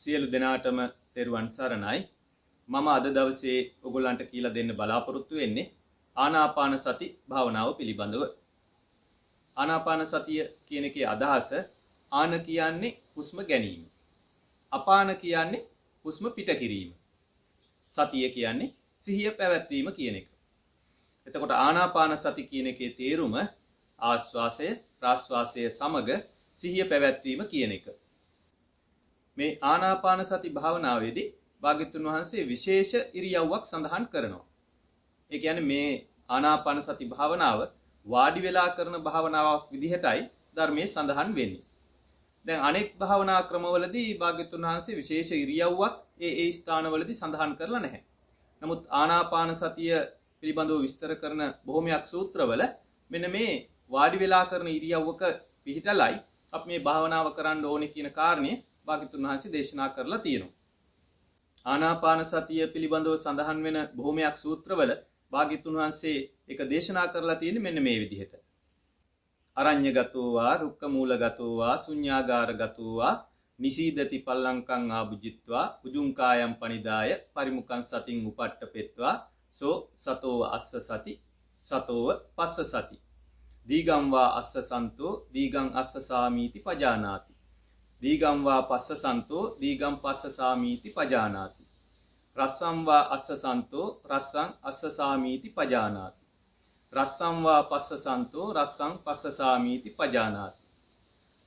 සියලු දෙනාටම තෙරුවන් සරණයි. මම අද දවසේ ඔගොල්ලන්ට කියලා දෙන්න බලාපොරොත්තු වෙන්නේ ආනාපාන සති භාවනාව පිළිබඳව. ආනාපාන සතිය කියන එකේ අදහස ආන කියන්නේ හුස්ම ගැනීම. අපාන කියන්නේ හුස්ම පිට කිරීම. සතිය කියන්නේ සිහිය පැවැත්වීම කියන එක. එතකොට ආනාපාන සති කියන එකේ තේරුම ආස්වාසය ප්‍රාස්වාසය සමග සිහිය පැවැත්වීම කියන එක. මේ ආනාපාන සති භාවනාවේදී භාග්‍යතුන් වහන්සේ විශේෂ ඉරියව්වක් සඳහන් කරනවා. ඒ කියන්නේ මේ ආනාපාන සති භාවනාව වාඩි වෙලා කරන භාවනාවක් විදිහටයි ධර්මයේ සඳහන් වෙන්නේ. දැන් අනෙක් භාවනා ක්‍රමවලදී භාග්‍යතුන් වහන්සේ විශේෂ ඉරියව්වක් ඒ ඒ ස්ථානවලදී සඳහන් කරලා නැහැ. නමුත් ආනාපාන සතිය පිළිබඳව විස්තර කරන බොහොමයක් සූත්‍රවල මෙන්න මේ වාඩි වෙලා කරන ඉරියව්වක පිහිටලයි අපි මේ භාවනාව කරන්න ඕනේ කියන කාරණේ භාග්‍යතුන් වහන්සේ දේශනා කරලා තියෙනවා. ආනාපාන සතිය පිළිබඳව සඳහන් වෙන බොහොමයක් සූත්‍රවල භාග්‍යතුන් වහන්සේ එක දේශනා කරලා තියෙන්නේ මෙන්න මේ විදිහට. අරඤ්‍යගතෝවා රුක්කමූලගතෝවා ශුඤ්ඤාගාරගතෝවා නිසීදති පල්ලංකං ආභුජිත්වා උජුංකායම් පනිදාය පරිමුඛං සතින් උපට්ඨපෙත්වා සෝ සතෝව අස්ස සති සතෝව පස්ස සති දීගම්වා අස්ස සන්තෝ දීගං අස්ස සාමීති පජානාති දීගම්වා පස්ස සන්තෝ දීගම් පස්ස සාමීති පජානාති. රස්සම්වා අස්ස සන්තෝ රස්සං අස්ස සාමීති පජානාති. රස්සම්වා පස්ස සන්තෝ රස්සං පස්ස සාමීති පජානාති.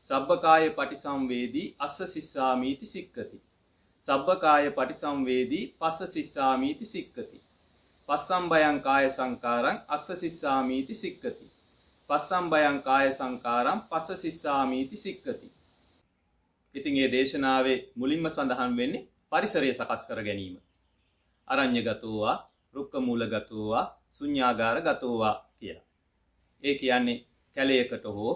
සබ්බකාය පටිසංවේදී අස්ස සිස්සාමීති සික්කති. සබ්බකාය පටිසංවේදී පස්ස සිස්සාමීති සික්කති. පස්සම්බයං කාය සංකාරං අස්ස සිස්සාමීති සික්කති. පස්සම්බයං කාය සංකාරම් පස්ස සිස්සාමීති සික්කති. ඉතින් ඒ දේශනාවේ මුලින්ම සඳහන් වෙන්නේ පරිසරය සකස් කර ගැනීම. අරඤ්‍ය ගතෝවා, රුක්ක මූල ගතෝවා, ශුන්‍යාගාර ගතෝවා කියලා. ඒ කියන්නේ කැලයකට හෝ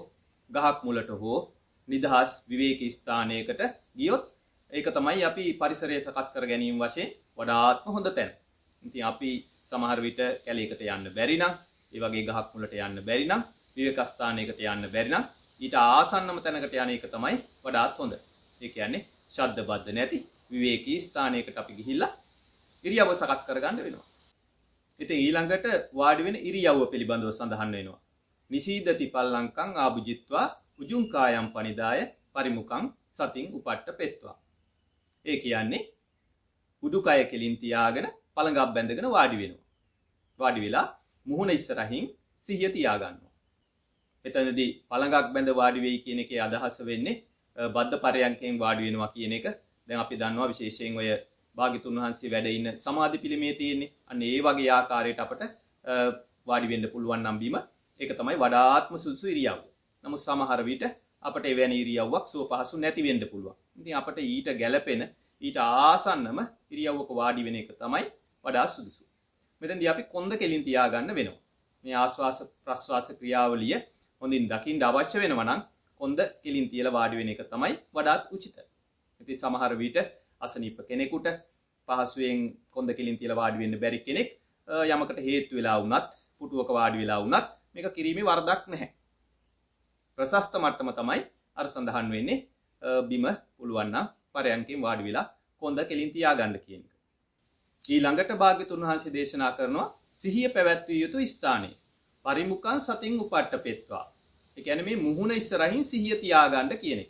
ගහක් මුලට හෝ නිදහස් විවේක ස්ථානයකට ගියොත් ඒක තමයි අපි පරිසරය සකස් කර ගැනීම වශයෙන් වඩාත්ම හොඳ තැන. ඉතින් අපි සමහර විට කැලයකට යන්න බැරි නම්, ඒ වගේ ගහක් මුලට යන්න බැරි නම්, විවේක ස්ථානයකට යන්න බැරි නම් ඊට ආසන්නම තැනකට යන එක තමයි වඩාත් හොඳ. ඒ කියන්නේ ශබ්ද බද්ද නැති විවේකී ස්ථානයකට අපි ගිහිල්ලා ඉරියව්ව සකස් කරගන්න වෙනවා. ඉතින් ඊළඟට වාඩි වෙන ඉරියව්ව පිළිබඳව සඳහන් වෙනවා. නිසීදති පල්ලංකං ආභුජිත්වා උජුං කායම් පනිදාය පරිමුඛං සතින් උපට්ඨපෙත්වා. ඒ කියන්නේ උඩුකය කෙලින් තියාගෙන පළඟක් බැඳගෙන වාඩි වෙනවා. වාඩි වෙලා මුහුණ ඉස්සරහින් සිහිය තියාගන්නවා. එතනදී පළඟක් බැඳ වාඩි වෙයි කියන එකේ අදහස වෙන්නේ බද්ධ පරයන්කෙන් වාඩි වෙනවා කියන එක දැන් අපි දන්නවා විශේෂයෙන් ඔය භාග්‍යතුන් වහන්සේ වැඩ ඉන්න සමාධි පිළිමේ තියෙන්නේ. අන්න ඒ වගේ ආකාරයට අපට වාඩි වෙන්න පුළුවන් නම් බීම ඒක තමයි වඩාත්ම සුදුසු ඉරියව්ව. නමුත් සමහර විට අපට එවැනි ඉරියව්වක් සුව පහසු නැති වෙන්න පුළුවන්. ඉතින් අපට ඊට ගැළපෙන ඊට ආසන්නම ඉරියව්වක වාඩි වෙන එක තමයි වඩා සුදුසු. මෙතෙන්දී අපි කොන්ද කෙලින් තියාගන්න වෙනවා. මේ ආස්වාස ප්‍රස්වාස ක්‍රියාවලිය හොඳින් දකින්න අවශ්‍ය වෙනවා නම් කොන්ද කෙලින් තියලා වාඩි වෙන එක තමයි වඩාත් උචිත. ඉතින් සමහර විට අසනීප කෙනෙකුට පහසුවෙන් කොන්ද කෙලින් තියලා වාඩි වෙන්න බැරි කෙනෙක් යමකට හේතු වෙලා වුණත් පුටුවක වාඩි වෙලා වුණත් මේක කිරීමේ වරදක් නැහැ. ප්‍රශස්ත මට්ටම තමයි අර සඳහන් වෙන්නේ බිම පුළුවන් නම් පරයන්කෙන් වාඩි වෙලා කොන්ද කෙලින් තියාගන්න කියන එක. ඊළඟට භාග්‍යතුන් වහන්සේ දේශනා කරනවා සිහිය පැවැත්විය යුතු ස්ථානයේ පරිමුඛං සතින් උපට්ඨපෙත්වා ඒ කියන්නේ මේ මුහුණ ඉස්සරහින් සිහිය තියාගන්න කියන එක.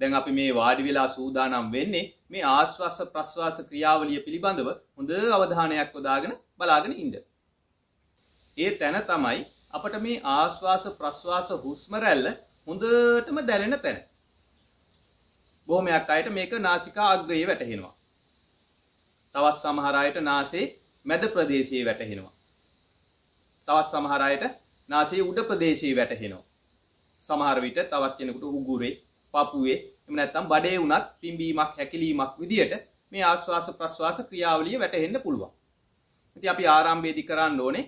දැන් අපි මේ වාඩි වෙලා සූදානම් වෙන්නේ මේ ආශ්වාස ප්‍රශ්වාස ක්‍රියාවලිය පිළිබඳව හොඳ අවධානයක් යොදාගෙන බලාගෙන ඉන්න. ඒ තැන තමයි අපට මේ ආශ්වාස ප්‍රශ්වාස හුස්ම රැල්ල හොඳටම දැනෙන තැන. බොහොමයක් අයට මේක නාසිකා අග්‍රයේ වැටහෙනවා. තවත් සමහර අයට නාසයේ මැද ප්‍රදේශයේ වැටහෙනවා. තවත් සමහර අයට නාසයේ උඩ ප්‍රදේශයේ වැටහෙනවා. සමහර විට තවත් කෙනෙකුට උගුරේ, පපුවේ, එහෙම නැත්නම් බඩේ උනත් පිම්බීමක් හැකිලීමක් විදියට මේ ආශ්වාස ප්‍රශ්වාස ක්‍රියාවලිය වැටහෙන්න පුළුවන්. ඉතින් අපි ආරම්භයේදී කරන්න ඕනේ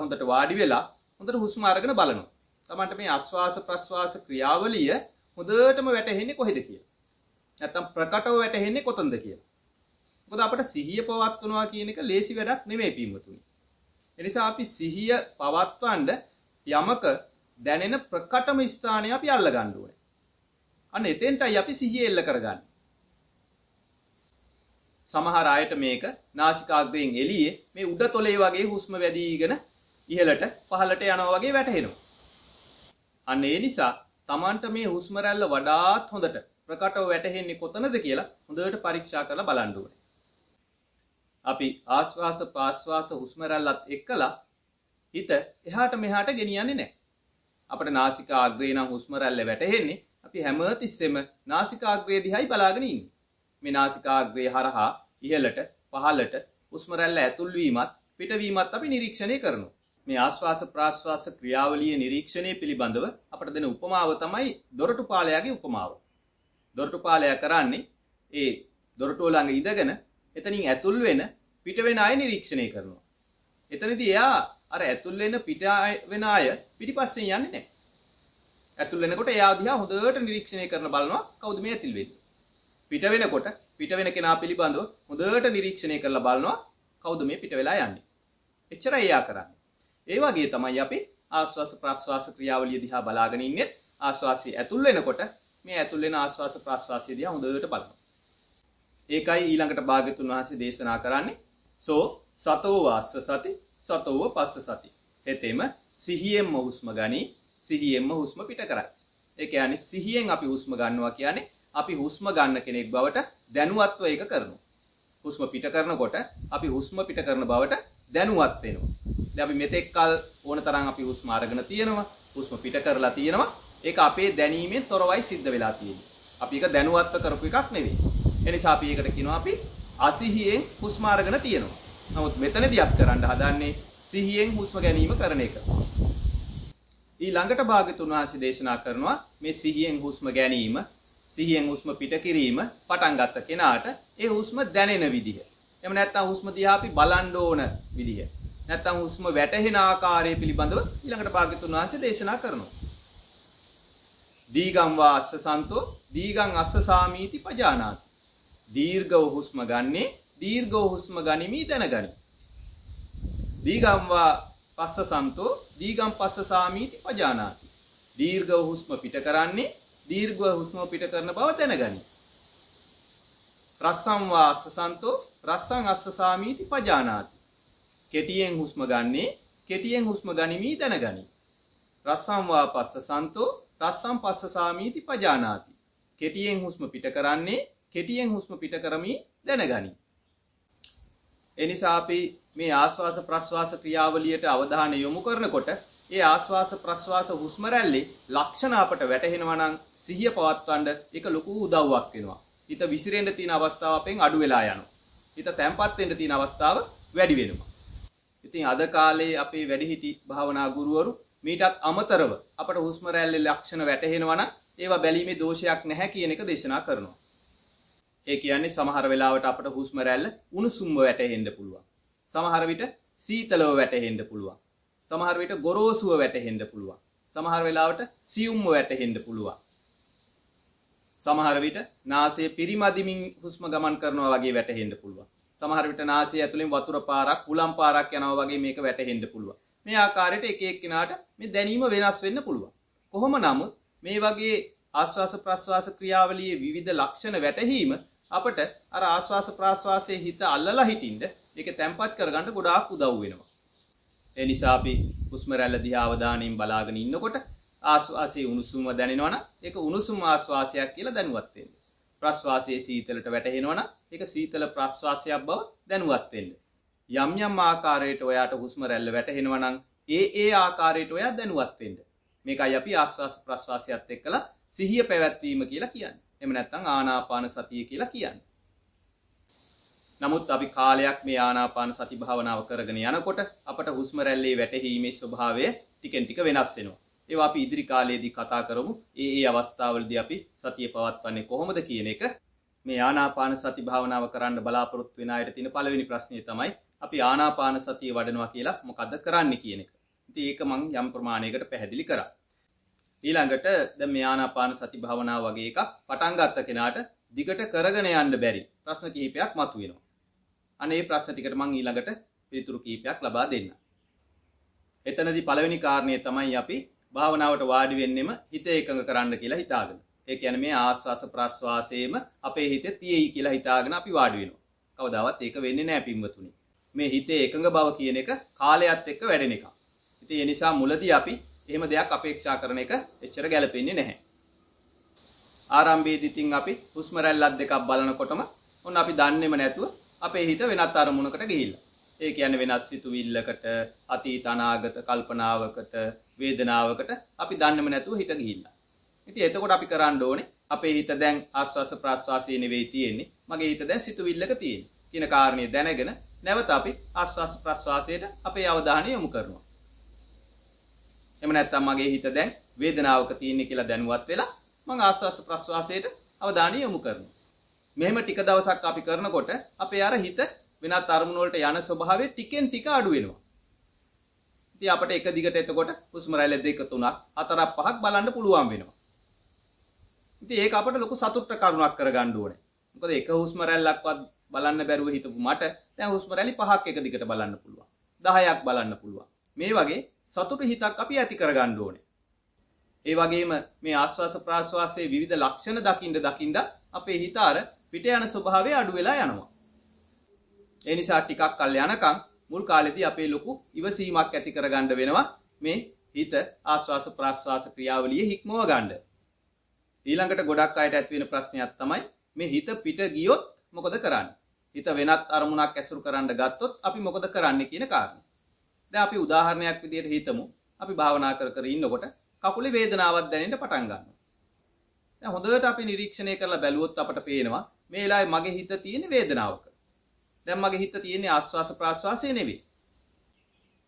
හොඳට වාඩි වෙලා හොඳට හුස්ම අරගෙන බලනවා. තමන්ට මේ ආශ්වාස ප්‍රශ්වාස ක්‍රියාවලිය හොඳටම වැටහෙන්නේ කොහෙද කියලා. නැත්නම් ප්‍රකටව වැටහෙන්නේ කොතනද කියලා. මොකද අපිට සිහිය පවත්වනවා කියන එක ලේසි වැඩක් නෙමෙයි පින්වතුනි. එනිසා අපි සිහිය පවත්වන්න යමක දැනෙන ප්‍රකටම ස්ථානය අපි අල්ල ගන්න ඕනේ. අන්න එතෙන්ටයි අපි සිහිය එල්ල කරගන්න. සමහර අයට මේක නාසිකාග්‍රයෙන් එළියේ මේ උඩ තොලේ වගේ හුස්ම වැඩිගෙන ඉහළට පහළට යනවා වගේ වැටහෙනවා. අන්න ඒ නිසා Tamanට මේ හුස්ම රැල්ල වඩාත් හොඳට ප්‍රකටව වැටහෙන්නේ කොතනද කියලා හොඳට පරීක්ෂා කරලා බලන්න ඕනේ. අපි ආශ්වාස ප්‍රාශ්වාස හුස්ම රැල්ලත් එක්කලා හිත එහාට මෙහාට ගෙනියන්නේ නැහැ. අපිට නාසිකාග්‍රේ නම් හුස්ම රැල්ල වැටෙන්නේ අපි හැමතිස්සෙම නාසිකාග්‍රේ දිහායි බලාගෙන ඉන්නේ. මේ නාසිකාග්‍රේ හරහා ඉහළට පහළට හුස්ම රැල්ල ඇතුල් වීමත් පිටවීමත් අපි නිරීක්ෂණය කරනවා. මේ ආශ්වාස ප්‍රාශ්වාස ක්‍රියාවලිය නිරීක්ෂණය පිළිබඳව අපට දෙන උපමාව තමයි දොරටු පාලයාගේ උපමාව. දොරටු පාලයා කරන්නේ ඒ දොරටුව ළඟ ඉඳගෙන එතනින් ඇතුල් වෙන පිට වෙන අය නිරීක්ෂණය කරනවා. එතනදී එයා අර ඇතුල් වෙන පිට වෙන අය පිටිපස්සෙන් යන්නේ නැහැ. ඇතුල් වෙනකොට එයා දිහා හොඳට නිරීක්ෂණය කරන බලනවා කවුද මේ ඇතුල් වෙන්නේ. පිට වෙනකොට පිට වෙන කෙනා පිළිබඳව හොඳට නිරීක්ෂණය කරලා බලනවා කවුද මේ පිට වෙලා යන්නේ. එච්චරයි එයා කරන්නේ. ඒ වගේ තමයි අපි ආශ්වාස ප්‍රාශ්වාස ක්‍රියාවලිය දිහා බලාගෙන ඉන්නේ. ආශ්වාසය ඇතුල් වෙනකොට මේ ඇතුල් වෙන ආශ්වාස ප්‍රාශ්වාසය දිහා හොඳට බලනවා. ඒකයි ඊළඟට භාග්‍යතුන් වහන්සේ දේශනා කරන්නේ සෝ සතෝ වාස්ස සති සතෝව පස්ස සති. හෙතෙම සිහියෙන්ම හුස්ම ගනි සිහියෙන්ම හුස්ම පිට කරයි. ඒ කියන්නේ සිහියෙන් අපි හුස්ම ගන්නවා කියන්නේ අපි හුස්ම ගන්න කෙනෙක් බවට දැනුවත්ව ඒක කරනවා. හුස්ම පිට කරනකොට අපි හුස්ම පිට කරන බවට දැනුවත් වෙනවා. දැන් අපි මෙතෙක් කල ඕන තරම් අපි හුස්ම අරගෙන තියෙනවා. හුස්ම පිට කරලා තියෙනවා. ඒක අපේ දැනීමෙන් තොරවයි සිද්ධ වෙලා තියෙන්නේ. අපි ඒක දැනුවත්ව කරපු එකක් නෙවෙයි. ඒ නිසා අපි ඒකට කියනවා අපි අසිහියෙන් හුස්ම අරගෙන තියෙනවා. නමුත් මෙතනදී අපි කරන්න හදන්නේ සිහියෙන් හුස්ම ගැනීම කරන එක. ඊළඟට භාග්‍යතුන් වහන්සේ දේශනා කරනවා මේ සිහියෙන් හුස්ම ගැනීම සිහියෙන් හුස්ම පිට කිරීම පටන් ගත්ත කෙනාට ඒ හුස්ම දැනෙන විදිහ. එහෙම නැත්නම් හුස්ම දිහා අපි බලන්න ඕන විදිහ. නැත්නම් හුස්ම වැටහෙන ආකාරය පිළිබඳව ඊළඟට භාග්‍යතුන් වහන්සේ දේශනා කරනවා. දීගම් වා අස්ස සන්තෝ දීගම් අස්ස සාමීති පජානාති. දීර්ඝව හුස්ම ගන්නේ දීර්ඝව හුස්ම ගනිමි දැනගනි. දීගම් වා පස්ස සන්තෝ දීගම් පස්ස සාමීති පජානාති. දීර්ඝව හුස්ම පිට කරන්නේ දීර්ඝව හුස්ම පිට කරන බව දැනගනි. රස්සම් වා අස්ස සන්තෝ රස්සං අස්ස සාමීති පජානාති. කෙටියෙන් හුස්ම ගන්නේ කෙටියෙන් හුස්ම ගනිමි දැනගනි. රස්සම් වා පස්ස සන්තෝ රස්සම් පස්ස සාමීති පජානාති. කෙටියෙන් හුස්ම පිට කරන්නේ කෙටියෙන් හුස්ම පිට කරමි දැනගනි. එනිසා අපි මේ ආශ්වාස ප්‍රශ්වාස ක්‍රියාවලියට අවධානය යොමු කරනකොට ඒ ආශ්වාස ප්‍රශ්වාස හුස්ම රැල්ලේ ලක්ෂණ අපට වැටහෙනවා නම් සිහිය පවත්වන්න ඒක ලොකු උදව්වක් වෙනවා. හිත විසිරෙන්න තියෙන අවස්ථාව අපෙන් අඩු වෙලා යනවා. හිත තැම්පත් වෙන්න තියෙන අවස්ථාව වැඩි වෙනවා. ඉතින් අද කාලේ අපේ වැඩිහිටි භාවනා ගුරුවරු මීටත් අමතරව අපට හුස්ම රැල්ලේ ලක්ෂණ වැටහෙනවා නම් ඒවා බැලීමේ දෝෂයක් නැහැ කියන එක දේශනා කරනවා. ඒ කියන්නේ සමහර වෙලාවට අපට හුස්ම රැල්ල උණුසුම්ව වැටෙන්න පුළුවන්. සමහර විට සීතලව වැටෙන්න පුළුවන්. සමහර විට ගොරෝසුව වැටෙන්න පුළුවන්. සමහර වෙලාවට සියුම්ව වැටෙන්න පුළුවන්. සමහර විට නාසය පිරිමදිමින් හුස්ම ගමන් කරනවා වගේ වැටහෙන්න පුළුවන්. සමහර විට නාසය ඇතුලෙන් වතුර පාරක්, උලම් පාරක් යනවා වගේ මේක වැටහෙන්න පුළුවන්. මේ ආකාරයට එක එක්කිනාට මේ දැනීම වෙනස් වෙන්න පුළුවන්. කොහොම නමුත් මේ වගේ ආස්වාස ප්‍රස්වාස ක්‍රියාවලියේ විවිධ ලක්ෂණ වැටහීම අපට අර ආස්වාස ප්‍රාස්වාසයේ හිත අල්ලලා හිටින්න ඒක තැම්පත් කරගන්න ගොඩාක් උදව් වෙනවා. ඒ නිසා අපි හුස්ම රැල්ල දිහා අවධානයෙන් බලාගෙන ඉන්නකොට ආස්වාසයේ උණුසුම දැනෙනවනම් ඒක උණුසුම් ආස්වාසයක් කියලා දැනුවත් වෙන්න. ප්‍රස්වාසයේ සීතලට වැටෙනවනම් ඒක සීතල ප්‍රස්වාසයක් බව දැනුවත් වෙන්න. යම් යම් ආකාරයට ඔයාට හුස්ම රැල්ල වැටෙනවනම් ඒ ඒ ආකාරයට ඔයා දැනුවත් වෙන්න. මේකයි අපි ආස්වාස ප්‍රස්වාසයත් එක්කලා සිහිය පැවැත්වීම කියලා කියන්නේ. එහෙම නැත්නම් ආනාපාන සතිය කියලා කියන්නේ. නමුත් අපි කාලයක් මේ ආනාපාන සති භාවනාව කරගෙන යනකොට අපට හුස්ම රැල්ලේ වැටහීමේ ස්වභාවය ටිකෙන් ටික වෙනස් වෙනවා. ඒවා අපි ඉදිරි කාලයේදී කතා කරමු. ඒ ඒ අවස්ථාවලදී අපි සතිය පවත්වන්නේ කොහොමද කියන එක. මේ ආනාපාන සති භාවනාව කරන්න බලාපොරොත්තු වෙන අයට තියෙන පළවෙනි ප්‍රශ්නය තමයි අපි ආනාපාන සතිය වඩනවා කියලා මොකද්ද කරන්නේ කියන එක. ඉතින් ඒක මම යම් ප්‍රමාණයකට පැහැදිලි කරා. ඊළඟට දැන් මේ ආනාපාන සති භාවනාව වගේ එකක් පටන් ගත්ත කෙනාට දිගට කරගෙන යන්න බැරි ප්‍රශ්න කිහිපයක් මතුවෙනවා. අනේ මේ ප්‍රශ්න ටිකට මම ඊළඟට පිළිතුරු කිහිපයක් ලබා දෙන්නම්. එතනදී පළවෙනි කාරණය තමයි අපි භාවනාවට වාඩි වෙන්නෙම හිත එකඟ කරන්න කියලා හිතාගෙන. ඒ කියන්නේ මේ ආස්වාස ප්‍රස්වාසයේම අපේ හිතේ තියෙයි කියලා හිතාගෙන අපි වාඩි වෙනවා. කවදාවත් ඒක වෙන්නේ නැහැ පින්වතුනි. මේ හිතේ එකඟ බව කියන එක කාලයත් එක්ක වැඩෙන එකක්. ඉතින් ඒ නිසා මුලදී අපි එහෙම දෙයක් අපේක්ෂා කරන එක එච්චර ගැලපෙන්නේ නැහැ. ආරම්භයේදී තින් අපි හුස්ම රැල්ලක් දෙකක් බලනකොටම ඔන්න අපි දන්නේම නැතුව අපේ හිත වෙනත් අරමුණකට ගිහිල්ලා. ඒ කියන්නේ වෙනත් සිතුවිල්ලකට, අතීත අනාගත කල්පනාවකට, වේදනාවකට අපි දන්නේම නැතුව හිත ගිහිල්ලා. ඉතින් එතකොට අපි කරන්න ඕනේ අපේ හිත දැන් ආස්වාස ප්‍රාස්වාසයේ නෙවෙයි තියෙන්නේ. මගේ හිත දැන් සිතුවිල්ලක තියෙන්නේ. කියන කාරණේ දැනගෙන නැවත අපි ආස්වාස ප්‍රාස්වාසයට අපේ අවධානය යොමු කරනවා. එහෙම නැත්නම් මගේ හිත දැන් වේදනාවක තියෙන්නේ කියලා දැනුවත් වෙලා මම ආස්වාස ප්‍රාස්වාසයට අවධානය යොමු කරනවා. මෙහෙම ටික දවසක් අපි කරනකොට අපේ අර හිත වෙනත් අරමුණු වලට යන ස්වභාවය ටිකෙන් ටික අඩු වෙනවා. ඉතින් අපිට එක දිගට එතකොට හුස්ම රැල්ල දෙක තුනක් හතරක් පහක් බලන්න පුළුවන් වෙනවා. ඉතින් ඒක අපිට ලොකු සතුටට කරුණක් කරගන්න ඕනේ. මොකද එක හුස්ම රැල්ලක්වත් බලන්න බැරුව හිටපු මට දැන් හුස්ම රැලි පහක් එක දිගට බලන්න පුළුවන්. 10ක් බලන්න පුළුවන්. මේ වගේ සතුට හිතක් අපි ඇති කරගන්න ඕනේ. ඒ වගේම මේ ආස්වාස ප්‍රාස්වාසයේ විවිධ ලක්ෂණ දකින්න දකින්න අපේ හිත අර පිට යන ස්වභාවය අඩු වෙලා යනවා. ඒ නිසා ටිකක් කල් යනකම් මුල් කාලෙදී අපේ ලොකු ඉවසීමක් ඇති කරගන්න වෙනවා මේ හිත ආස්වාස ප්‍රාස්වාස ක්‍රියාවලියේ හික්මව ගන්න. ඊළඟට ගොඩක් අයට ඇති වෙන ප්‍රශ්නයක් තමයි මේ හිත පිට ගියොත් මොකද කරන්නේ? හිත වෙනත් අරමුණක් ඇසුරු කරන්න ගත්තොත් අපි මොකද කරන්නේ කියන කාරණය. දැන් අපි උදාහරණයක් විදිහට හිතමු. අපි භාවනා කර කර ඉන්නකොට කකුලේ වේදනාවක් දැනෙන්න පටන් ගන්නවා. දැන් හොඳට අපි නිරීක්ෂණය කරලා බැලුවොත් අපට පේනවා මේ වෙලාවේ මගේ හිත තියෙන වේදනාවක. දැන් මගේ හිත තියෙන්නේ ආස්වාස ප්‍රාස්වාසයේ නෙවෙයි.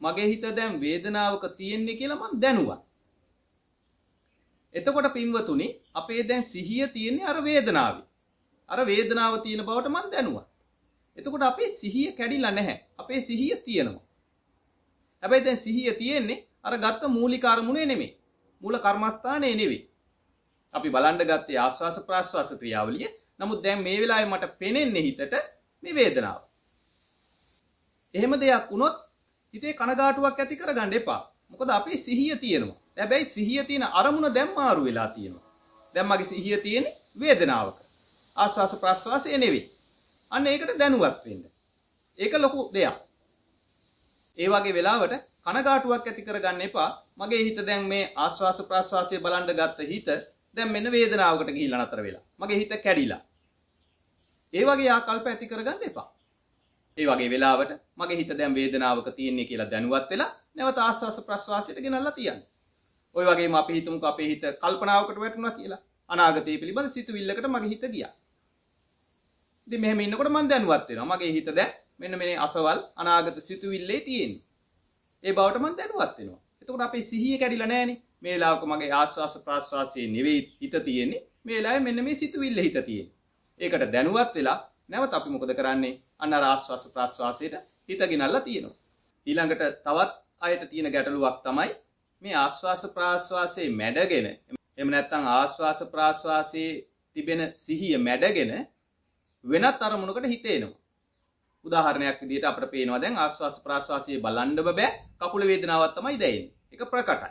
මගේ හිත දැන් වේදනාවක තියෙන්නේ කියලා මම දැනුවා. එතකොට පින්වතුනි අපේ දැන් සිහිය තියෙන්නේ අර වේදනාවේ. අර වේදනාව තියෙන බවට මම දැනුවා. එතකොට අපේ සිහිය කැඩිලා නැහැ. අපේ සිහිය තියෙනවා. හැබැයි දැන් සිහිය තියෙන්නේ අර ගත්ත මූලික අරමුණේ නෙමෙයි. මූල කර්මස්ථානයේ නෙවෙයි. අපි බලන්න ගත්තේ ආස්වාස ප්‍රාස්වාස ක්‍රියාවලිය. නමුත් දැන් මේ වෙලාවේ මට පෙනෙන්නේ හිතට මේ වේදනාව. එහෙම දෙයක් වුණොත් හිතේ කනගාටුවක් ඇති කරගන්න එපා. මොකද අපේ සිහිය තියෙනවා. හැබැයි සිහිය තියෙන අරමුණ දැන් මාරු වෙලා තියෙනවා. දැන් මගේ සිහිය තියෙන්නේ වේදනාවක. ආස්වාස ප්‍රාස්වාසයේ නෙවෙයි. අන්න ඒකට දැනුවත් වෙන්න. ඒක ලොකු දෙයක්. ඒ වගේ වෙලාවට කනගාටුවක් ඇති කරගන්න එපා. මගේ හිත දැන් මේ ආස්වාස ප්‍රාස්වාසයේ බලන්න ගත්ත හිත දැන් මෙන්න වේදනාවකට ගිහිල්ලා නතර වෙලා. මගේ හිත කැඩිලා. ඒ වගේ ආකල්ප ඇති කරගන්න එපා. ඒ වගේ වෙලාවට මගේ හිත දැන් වේදනාවක තියෙන්නේ කියලා දැනුවත් වෙලා නැවත ආස්වාස ප්‍රස්වාසයට ගෙනල්ලා තියන්න. ওই වගේම අපි හිතමුකෝ අපේ හිත කල්පනාවකට වැටුණා කියලා. අනාගතය පිළිබඳ සිතුවිල්ලකට මගේ හිත ගියා. ඉතින් මෙහෙම ඉන්නකොට මම දැනුවත් වෙනවා. මගේ හිත දැන් මෙන්න මේ අසවල් අනාගත සිතුවිල්ලේ තියෙන්නේ. ඒ බවට මම දැනුවත් වෙනවා. එතකොට අපේ සිහිය කැඩිලා නැහනේ. මේ වෙලාවක මගේ ආස්වාස ප්‍රාස්වාසයේ නෙවෙයි හිත තියෙන්නේ. මේ වෙලාවේ මෙන්න මේ සිතුවිල්ල හිත තියෙන්නේ. ඒකට දැනුවත් වෙලා නැවත අපි මොකද කරන්නේ? අන්න ආස්වාස ප්‍රාස්වාසයට හිත ගෙනල්ලා තියෙනවා. ඊළඟට තවත් අයට තියෙන ගැටලුවක් තමයි මේ ආස්වාස ප්‍රාස්වාසයේ මැඩගෙන එහෙම නැත්නම් ආස්වාස ප්‍රාස්වාසයේ තිබෙන සිහිය මැඩගෙන වෙනත් අරමුණකට හිතේනවා. උදාහරණයක් විදිහට අපිට පේනවා දැන් ආස්වාස ප්‍රාස්වාසයේ බලන්න බෑ කකුල වේදනාවක් තමයි දැනෙන්නේ. ඒක ප්‍රකටයි.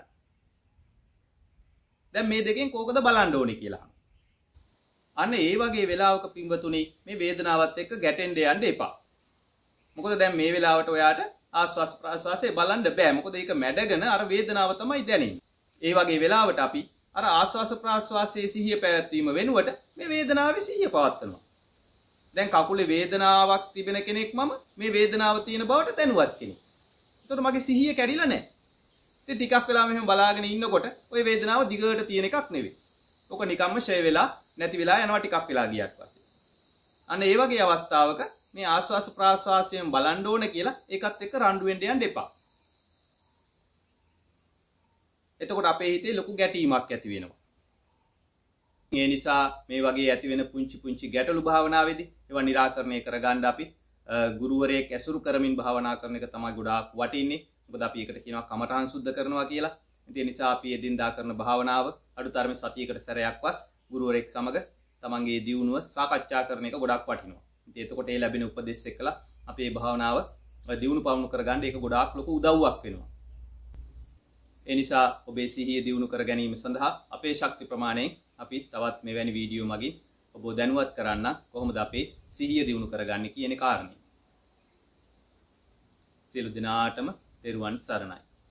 දැන් මේ දෙකෙන් කෝකද බලන්න ඕනේ කියලා. අන්න ඒ වගේ වෙලාවක පින්වතුනි මේ වේදනාවත් එක්ක ගැටෙන්න යන්න එපා. මොකද දැන් මේ වෙලාවට ඔයාට ආස්වාස් ප්‍රාස්වාසයේ බලන්න බෑ. මොකද ඒක මැඩගෙන අර වේදනාව තමයි දැනෙන්නේ. ඒ වගේ වෙලාවට අපි අර ආස්වාස ප්‍රාස්වාසයේ සිහිය පැවැත්වීම වෙනුවට මේ වේදනාවේ සිහිය පවත්වනවා. දැන් කකුලේ වේදනාවක් තිබෙන කෙනෙක් මම මේ වේදනාව තියෙන බවට දැනුවත් කෙනෙක්. එතකොට මගේ සිහිය කැඩිලා නැහැ. ඉතින් ටිකක් වෙලා මෙහෙම බලාගෙන ඉන්නකොට ওই වේදනාව දිගට තියෙන එකක් නෙවෙයි. ඔක නිකම්ම ෂය වෙලා නැති වෙලා යනවා ටිකක් වෙලා ගියක් පස්සේ. අන්න ඒ වගේ අවස්ථාවක මේ ආස්වාස ප්‍රාස්වාසයෙන් බලන්න ඕන කියලා ඒකත් එක්ක රණ්ඩු වෙන්න යන්න එපා. එතකොට අපේ හිතේ ලොකු ගැටීමක් ඇති වෙනවා. ඒ නිසා මේ වගේ ඇති වෙන පුංචි පුංචි ගැටලු භාවනාවේදී ඒවා निराකරණය කරගන්න අපි ගුරුවරයෙක් ඇසුරු කරමින් භාවනා කරන එක තමයි ගොඩාක් වටින්නේ. මොකද අපි ඒකට කියනවා කමඨහං සුද්ධ කරනවා කියලා. ඒ නිසා අපි එදින්දා කරන භාවනාව අඩුතරමේ සතියකට සැරයක්වත් ගුරුවරයෙක් සමග තමන්ගේ දියුණුව සාකච්ඡා කරන එක ගොඩක් වටිනවා. ඉතින් එතකොට ඒ ලැබෙන උපදෙස් එක්කලා අපේ භාවනාව දියුණු පවුණු කරගන්න ඒක ගොඩාක් ලොකු උදව්වක් වෙනවා. ඒ නිසා ඔබේ සිහිය දියුණු කර ගැනීම සඳහා අපේ ශක්ති ප්‍රමාණයෙන් අපි තවත් මෙවැනි වීඩියෝ මගින් ඔබ දැනුවත් කරන්න කොහොමද අපේ සිහිය දියුණු කරගන්නේ කියන කාරණේ. සියලු දෙනාටම තෙරුවන් සරණයි.